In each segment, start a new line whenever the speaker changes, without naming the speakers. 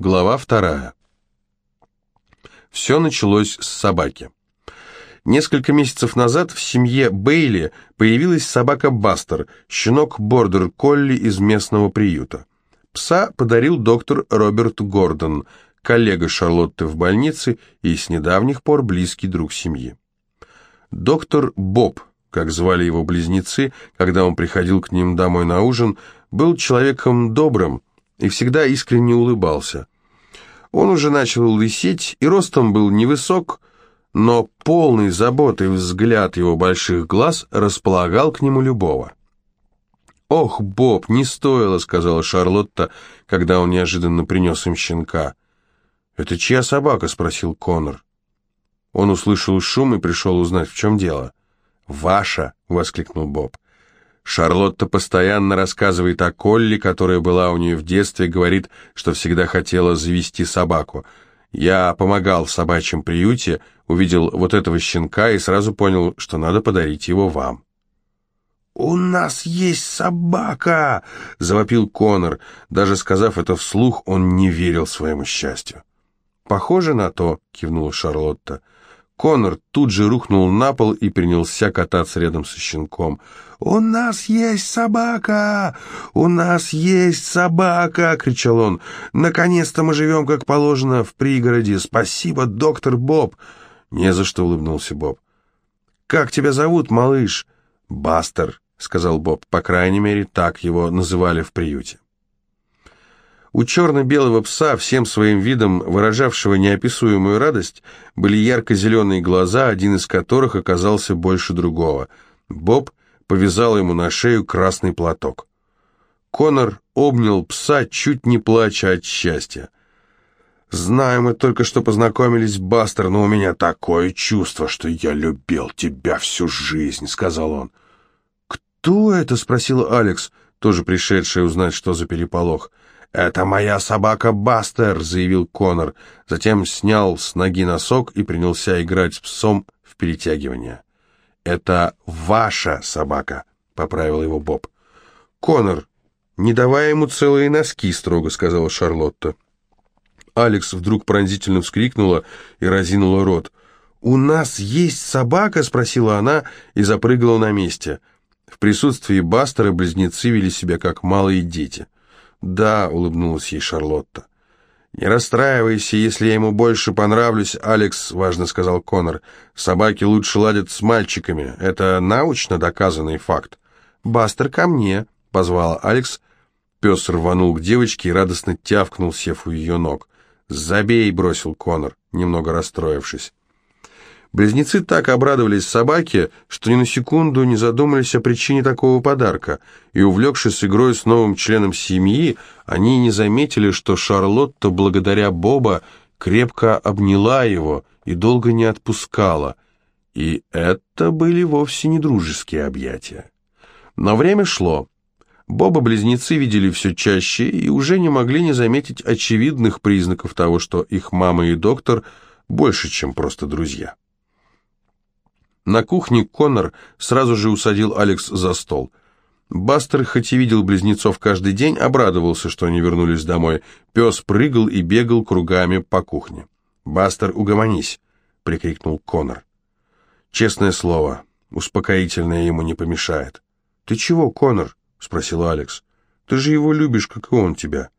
Глава вторая. Все началось с собаки. Несколько месяцев назад в семье Бейли появилась собака Бастер, щенок бордер-колли из местного приюта. Пса подарил доктор Роберт Гордон, коллега Шарлотты в больнице и с недавних пор близкий друг семьи. Доктор Боб, как звали его близнецы, когда он приходил к ним домой на ужин, был человеком добрым и всегда искренне улыбался. Он уже начал лысеть и ростом был невысок, но полный заботы взгляд его больших глаз располагал к нему любого. «Ох, Боб, не стоило», — сказала Шарлотта, когда он неожиданно принес им щенка. «Это чья собака?» — спросил Конор. Он услышал шум и пришел узнать, в чем дело. «Ваша!» — воскликнул Боб. Шарлотта постоянно рассказывает о Колли, которая была у нее в детстве, говорит, что всегда хотела завести собаку. Я помогал в собачьем приюте, увидел вот этого щенка и сразу понял, что надо подарить его вам. «У нас есть собака!» — завопил Конор. Даже сказав это вслух, он не верил своему счастью. «Похоже на то», — кивнула Шарлотта. Конор тут же рухнул на пол и принялся кататься рядом со щенком. «У нас есть собака! У нас есть собака!» — кричал он. «Наконец-то мы живем, как положено, в пригороде. Спасибо, доктор Боб!» «Не за что», — улыбнулся Боб. «Как тебя зовут, малыш?» «Бастер», — сказал Боб. По крайней мере, так его называли в приюте. У черно-белого пса, всем своим видом выражавшего неописуемую радость, были ярко-зеленые глаза, один из которых оказался больше другого. Боб повязал ему на шею красный платок. Конор обнял пса, чуть не плача от счастья. «Знаю, мы только что познакомились, Бастер, но у меня такое чувство, что я любил тебя всю жизнь», — сказал он. «Кто это?» — спросил Алекс, тоже пришедший узнать, что за переполох. «Это моя собака Бастер», — заявил Конор. Затем снял с ноги носок и принялся играть с псом в перетягивание. «Это ваша собака», — поправил его Боб. «Конор, не давай ему целые носки», — строго сказала Шарлотта. Алекс вдруг пронзительно вскрикнула и разинула рот. «У нас есть собака?» — спросила она и запрыгала на месте. В присутствии Бастера близнецы вели себя как малые дети — «Да», — улыбнулась ей Шарлотта. «Не расстраивайся, если я ему больше понравлюсь, Алекс», — важно сказал Конор. «Собаки лучше ладят с мальчиками. Это научно доказанный факт». «Бастер, ко мне», — позвала Алекс. Пес рванул к девочке и радостно тявкнул, сев у ее ног. «Забей», — бросил Конор, немного расстроившись. Близнецы так обрадовались собаке, что ни на секунду не задумались о причине такого подарка, и, увлекшись игрой с новым членом семьи, они не заметили, что Шарлотта, благодаря Боба, крепко обняла его и долго не отпускала. И это были вовсе не дружеские объятия. Но время шло. Боба-близнецы видели все чаще и уже не могли не заметить очевидных признаков того, что их мама и доктор больше, чем просто друзья. На кухне Коннор сразу же усадил Алекс за стол. Бастер, хоть и видел близнецов каждый день, обрадовался, что они вернулись домой. Пес прыгал и бегал кругами по кухне. «Бастер, угомонись!» — прикрикнул Коннор. «Честное слово, успокоительное ему не помешает». «Ты чего, Коннор?» — спросил Алекс. «Ты же его любишь, как и он тебя».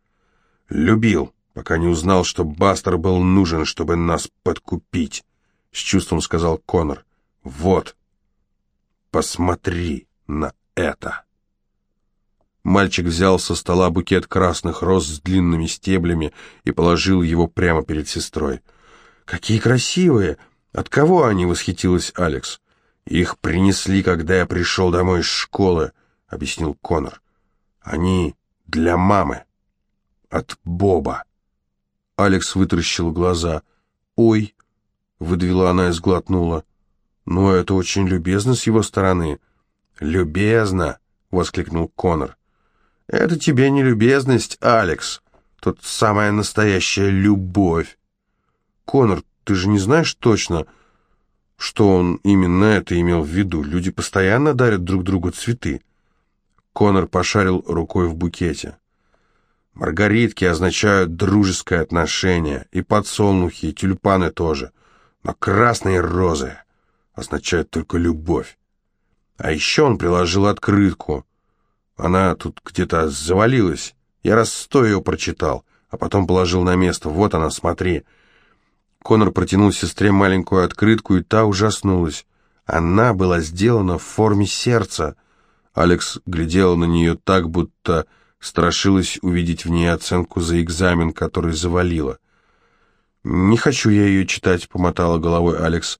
«Любил, пока не узнал, что Бастер был нужен, чтобы нас подкупить», — с чувством сказал Коннор. Вот, посмотри на это. Мальчик взял со стола букет красных роз с длинными стеблями и положил его прямо перед сестрой. «Какие красивые! От кого они?» — восхитилась Алекс. «Их принесли, когда я пришел домой из школы», — объяснил Конор. «Они для мамы. От Боба». Алекс вытаращил глаза. «Ой!» — выдавила она и сглотнула. «Но это очень любезно с его стороны». «Любезно!» — воскликнул Конор. «Это тебе не любезность, Алекс. Тут самая настоящая любовь». «Конор, ты же не знаешь точно, что он именно это имел в виду? Люди постоянно дарят друг другу цветы». Конор пошарил рукой в букете. Маргаритки означают дружеское отношение, и подсолнухи, и тюльпаны тоже. Но красные розы означают только любовь. А еще он приложил открытку. Она тут где-то завалилась. Я раз сто ее прочитал, а потом положил на место. Вот она, смотри. Конор протянул сестре маленькую открытку, и та ужаснулась. Она была сделана в форме сердца. Алекс глядела на нее так, будто страшилась увидеть в ней оценку за экзамен, который завалила. «Не хочу я ее читать», — помотала головой Алекс.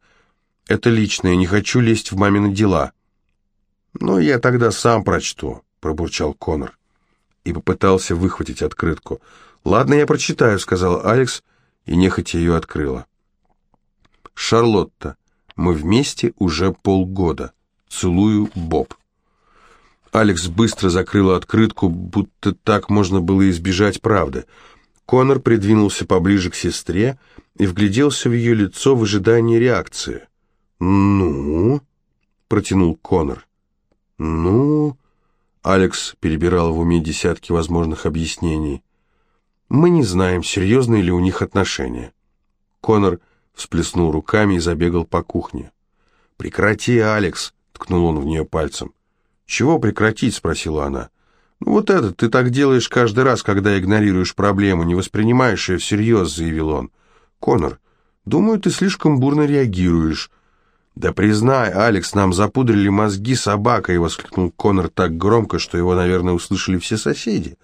«Это личное, не хочу лезть в мамины дела». «Ну, я тогда сам прочту», — пробурчал Конор. И попытался выхватить открытку. «Ладно, я прочитаю», — сказал Алекс, и нехотя ее открыла. «Шарлотта, мы вместе уже полгода. Целую, Боб». Алекс быстро закрыла открытку, будто так можно было избежать правды. Конор придвинулся поближе к сестре и вгляделся в ее лицо в ожидании реакции. «Ну?» — протянул Конор. «Ну?» — Алекс перебирал в уме десятки возможных объяснений. «Мы не знаем, серьезные ли у них отношения». Конор всплеснул руками и забегал по кухне. «Прекрати, Алекс!» — ткнул он в нее пальцем. «Чего прекратить?» — спросила она. «Ну вот это ты так делаешь каждый раз, когда игнорируешь проблему, не воспринимаешь ее всерьез», — заявил он. «Конор, думаю, ты слишком бурно реагируешь». «Да признай, Алекс, нам запудрили мозги собакой!» — воскликнул Конор так громко, что его, наверное, услышали все соседи.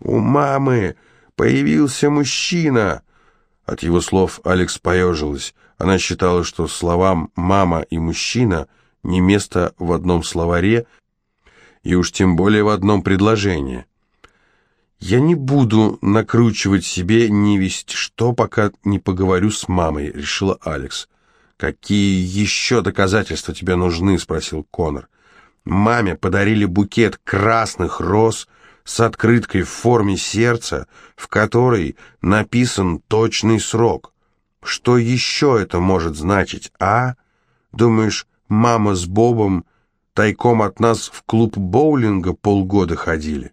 «У мамы появился мужчина!» От его слов Алекс поежилась. Она считала, что словам «мама» и «мужчина» не место в одном словаре, и уж тем более в одном предложении. «Я не буду накручивать себе невесть что, пока не поговорю с мамой», — решила Алекс. «Какие еще доказательства тебе нужны?» — спросил Конор. «Маме подарили букет красных роз с открыткой в форме сердца, в которой написан точный срок. Что еще это может значить, а? Думаешь, мама с Бобом Тайком от нас в клуб боулинга полгода ходили.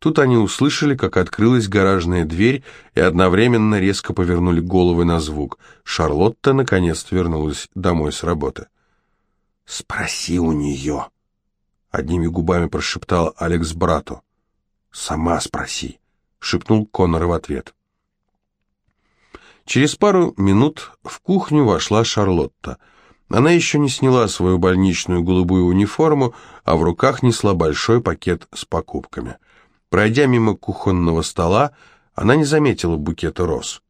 Тут они услышали, как открылась гаражная дверь, и одновременно резко повернули головы на звук. Шарлотта наконец вернулась домой с работы. «Спроси у нее», — одними губами прошептал Алекс брату. «Сама спроси», — шепнул Коннор в ответ. Через пару минут в кухню вошла Шарлотта — она еще не сняла свою больничную голубую униформу, а в руках несла большой пакет с покупками. Пройдя мимо кухонного стола, она не заметила букета роз.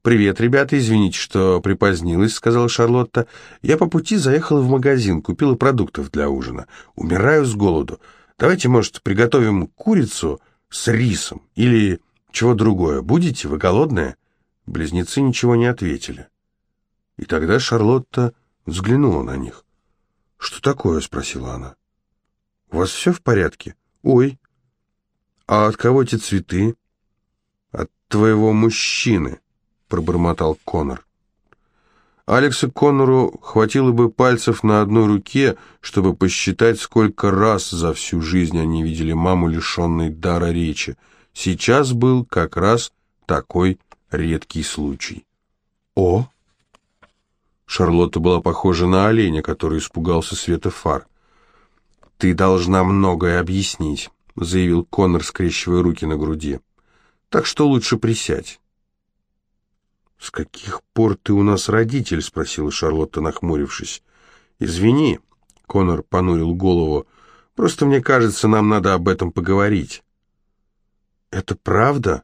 «Привет, ребята, извините, что припозднилась», — сказала Шарлотта. «Я по пути заехала в магазин, купила продуктов для ужина. Умираю с голоду. Давайте, может, приготовим курицу с рисом или чего другое. Будете? Вы голодные?» Близнецы ничего не ответили. И тогда Шарлотта взглянула на них. «Что такое?» — спросила она. «У вас все в порядке?» «Ой, а от кого эти цветы?» «От твоего мужчины», — пробормотал Конор. Алексу Коннору хватило бы пальцев на одной руке, чтобы посчитать, сколько раз за всю жизнь они видели маму, лишенной дара речи. Сейчас был как раз такой редкий случай. «О!» Шарлотта была похожа на оленя, который испугался света фар. «Ты должна многое объяснить», — заявил Коннор, скрещивая руки на груди. «Так что лучше присядь». «С каких пор ты у нас родитель?» — спросила Шарлотта, нахмурившись. «Извини», — Коннор понурил голову, — «просто мне кажется, нам надо об этом поговорить». «Это правда?»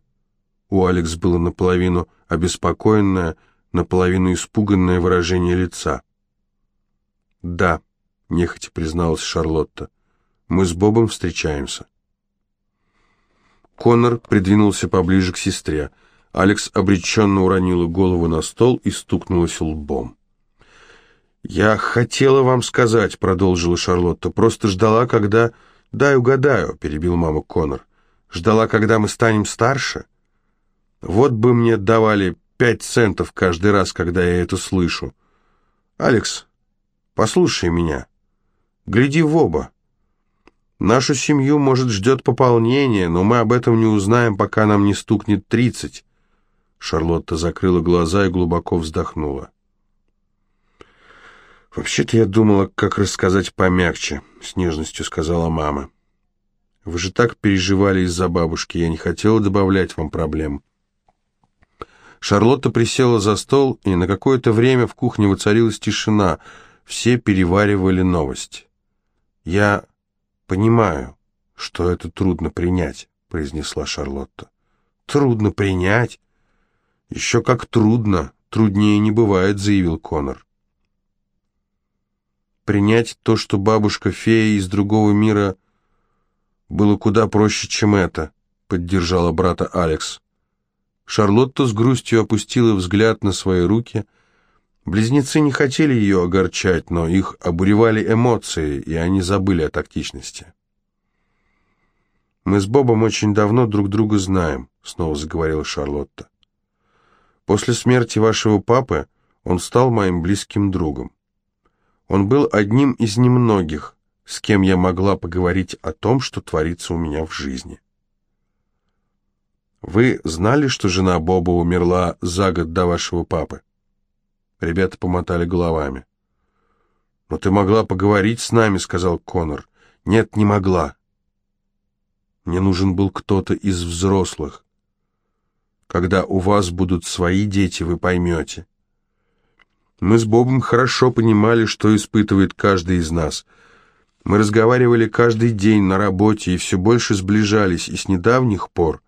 У Алекс было наполовину обеспокоенное, — наполовину испуганное выражение лица. «Да», — нехотя призналась Шарлотта, — «мы с Бобом встречаемся». Коннор придвинулся поближе к сестре. Алекс обреченно уронила голову на стол и стукнулась лбом. «Я хотела вам сказать», — продолжила Шарлотта, — «просто ждала, когда...» «Дай угадаю», — перебил мама Коннор. «Ждала, когда мы станем старше? Вот бы мне давали пять центов каждый раз, когда я это слышу. Алекс, послушай меня. Гляди в оба. Нашу семью, может, ждет пополнение, но мы об этом не узнаем, пока нам не стукнет тридцать». Шарлотта закрыла глаза и глубоко вздохнула. «Вообще-то я думала, как рассказать помягче», — с нежностью сказала мама. «Вы же так переживали из-за бабушки, я не хотела добавлять вам проблем». Шарлотта присела за стол, и на какое-то время в кухне воцарилась тишина. Все переваривали новость. «Я понимаю, что это трудно принять», — произнесла Шарлотта. «Трудно принять?» «Еще как трудно. Труднее не бывает», — заявил Конор. Принять то, что бабушка-фея из другого мира, было куда проще, чем это, поддержала брата Алекс. Шарлотта с грустью опустила взгляд на свои руки. Близнецы не хотели ее огорчать, но их обуревали эмоции, и они забыли о тактичности. «Мы с Бобом очень давно друг друга знаем», — снова заговорила Шарлотта. «После смерти вашего папы он стал моим близким другом. Он был одним из немногих, с кем я могла поговорить о том, что творится у меня в жизни. Вы знали, что жена Боба умерла за год до вашего папы? Ребята помотали головами. «Но ты могла поговорить с нами», — сказал Конор. «Нет, не могла. Мне нужен был кто-то из взрослых. Когда у вас будут свои дети, вы поймете. Мы с Бобом хорошо понимали, что испытывает каждый из нас. Мы разговаривали каждый день на работе и все больше сближались, и с недавних пор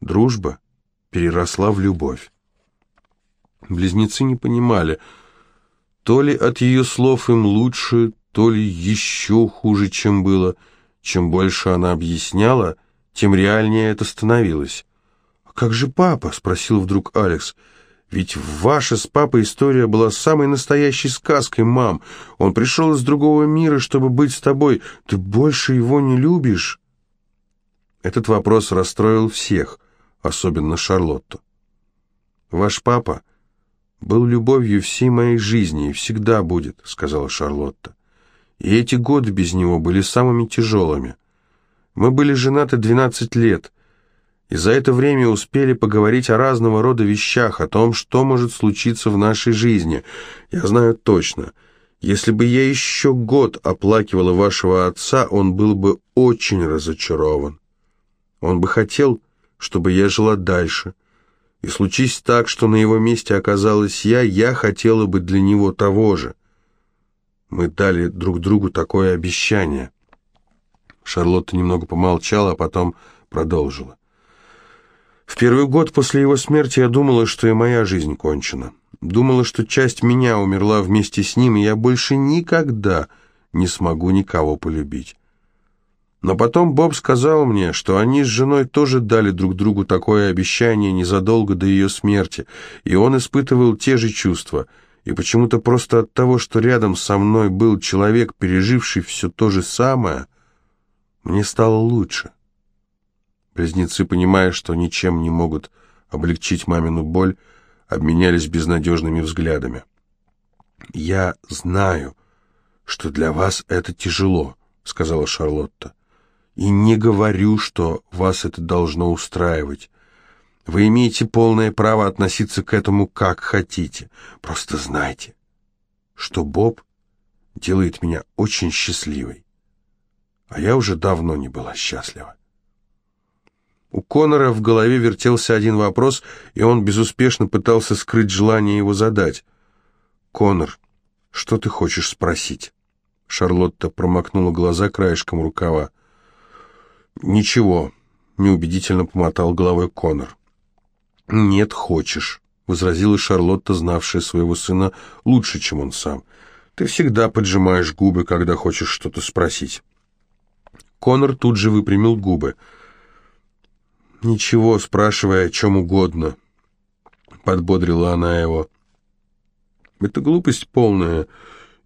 дружба переросла в любовь. Близнецы не понимали, то ли от ее слов им лучше, то ли еще хуже, чем было. Чем больше она объясняла, тем реальнее это становилось. «А как же папа?» — спросил вдруг Алекс. Ведь ваша с папой история была самой настоящей сказкой, мам. Он пришел из другого мира, чтобы быть с тобой. Ты больше его не любишь?» Этот вопрос расстроил всех, особенно Шарлотту. «Ваш папа был любовью всей моей жизни и всегда будет», — сказала Шарлотта. «И эти годы без него были самыми тяжелыми. Мы были женаты двенадцать лет» и за это время успели поговорить о разного рода вещах, о том, что может случиться в нашей жизни. Я знаю точно, если бы я еще год оплакивала вашего отца, он был бы очень разочарован. Он бы хотел, чтобы я жила дальше. И случись так, что на его месте оказалась я, я хотела бы для него того же. Мы дали друг другу такое обещание. Шарлотта немного помолчала, а потом продолжила. В первый год после его смерти я думала, что и моя жизнь кончена. Думала, что часть меня умерла вместе с ним, и я больше никогда не смогу никого полюбить. Но потом Боб сказал мне, что они с женой тоже дали друг другу такое обещание незадолго до ее смерти, и он испытывал те же чувства. И почему-то просто от того, что рядом со мной был человек, переживший все то же самое, мне стало лучше. Близнецы, понимая, что ничем не могут облегчить мамину боль, обменялись безнадежными взглядами. «Я знаю, что для вас это тяжело», — сказала Шарлотта. «И не говорю, что вас это должно устраивать. Вы имеете полное право относиться к этому как хотите. Просто знайте, что Боб делает меня очень счастливой. А я уже давно не была счастлива. У Конора в голове вертелся один вопрос, и он безуспешно пытался скрыть желание его задать. «Конор, что ты хочешь спросить?» Шарлотта промокнула глаза краешком рукава. «Ничего», — неубедительно помотал головой Конор. «Нет, хочешь», — возразила Шарлотта, знавшая своего сына лучше, чем он сам. «Ты всегда поджимаешь губы, когда хочешь что-то спросить». Конор тут же выпрямил губы — «Ничего, спрашивай о чем угодно», — подбодрила она его. «Это глупость полная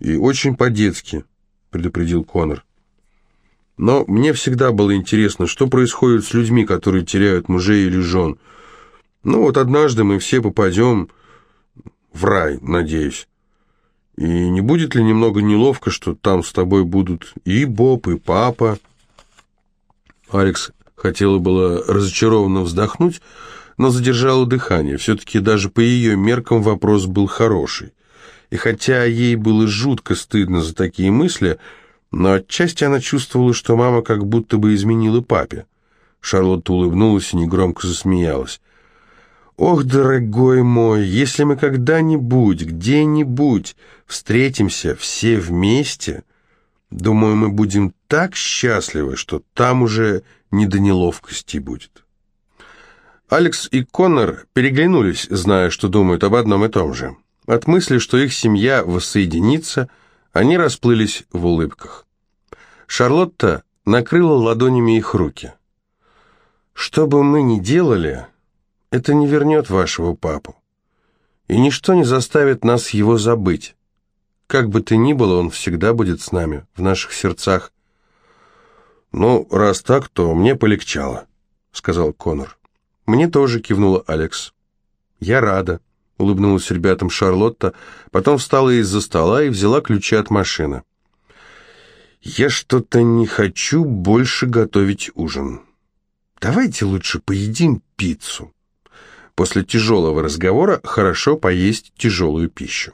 и очень по-детски», — предупредил Конор. «Но мне всегда было интересно, что происходит с людьми, которые теряют мужей или жен. Ну вот однажды мы все попадем в рай, надеюсь. И не будет ли немного неловко, что там с тобой будут и Боб, и папа?» Алекс хотела было разочарованно вздохнуть, но задержала дыхание. Все-таки даже по ее меркам вопрос был хороший. И хотя ей было жутко стыдно за такие мысли, но отчасти она чувствовала, что мама как будто бы изменила папе. Шарлотта улыбнулась и негромко засмеялась. «Ох, дорогой мой, если мы когда-нибудь, где-нибудь встретимся все вместе, думаю, мы будем так счастливы, что там уже не до неловкости будет». Алекс и Коннор переглянулись, зная, что думают об одном и том же. От мысли, что их семья воссоединится, они расплылись в улыбках. Шарлотта накрыла ладонями их руки. «Что бы мы ни делали, это не вернет вашего папу, и ничто не заставит нас его забыть. Как бы то ни было, он всегда будет с нами, в наших сердцах». «Ну, раз так, то мне полегчало», — сказал Конор. «Мне тоже», — кивнула Алекс. «Я рада», — улыбнулась ребятам Шарлотта, потом встала из-за стола и взяла ключи от машины. «Я что-то не хочу больше готовить ужин. Давайте лучше поедим пиццу». После тяжелого разговора хорошо поесть тяжелую пищу.